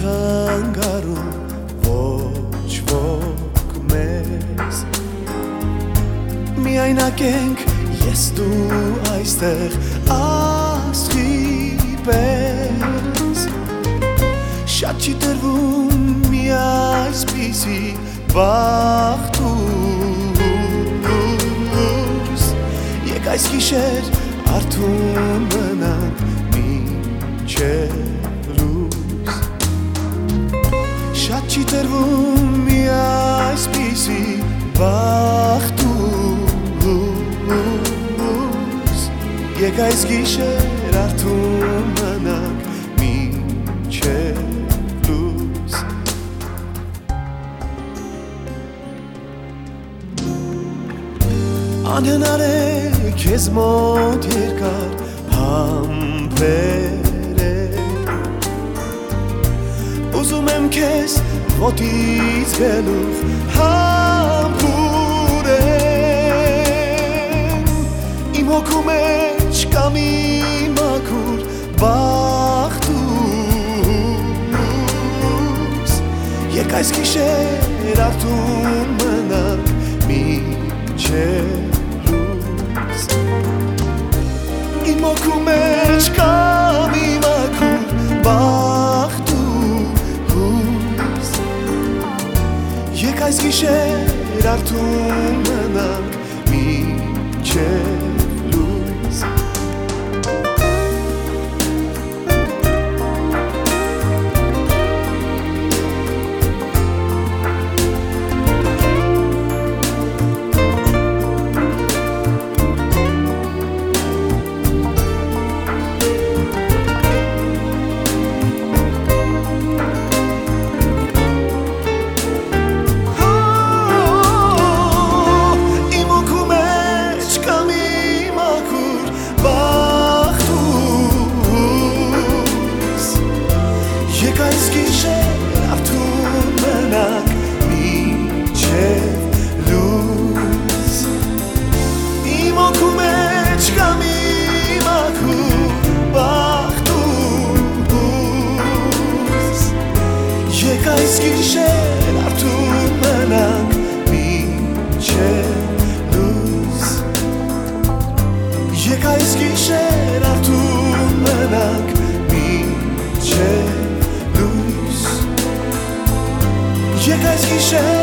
կանգարում ոչ ոք մեզ Միայնակ ենք ես դու այստեղ աստղի պես Շատ չի տրվում մի այսպիսի բախտուս Եկ այս գիշեր արդում Տրվում մի այսպիսի բախտուս Եկ այս գիշեր արդում մնանք մինչև լուս Անհնար է քեզ մոտ երկար համբերել Ուզում եմ քեզ ոտից գելուխ համբուրեմ Իմ հոգու մեջ կա մի մաքուր բախտուս Եկ այս գիշեր արդում մնանք մինչև լուս Իմ հոգու մեջ կա այս գիշեր արդում մնանք այս գիշեր արդում մնանք մինչև լույս Եկ այս գիշեր արդում մնանք մինչև լույս Եկ այս գիշեր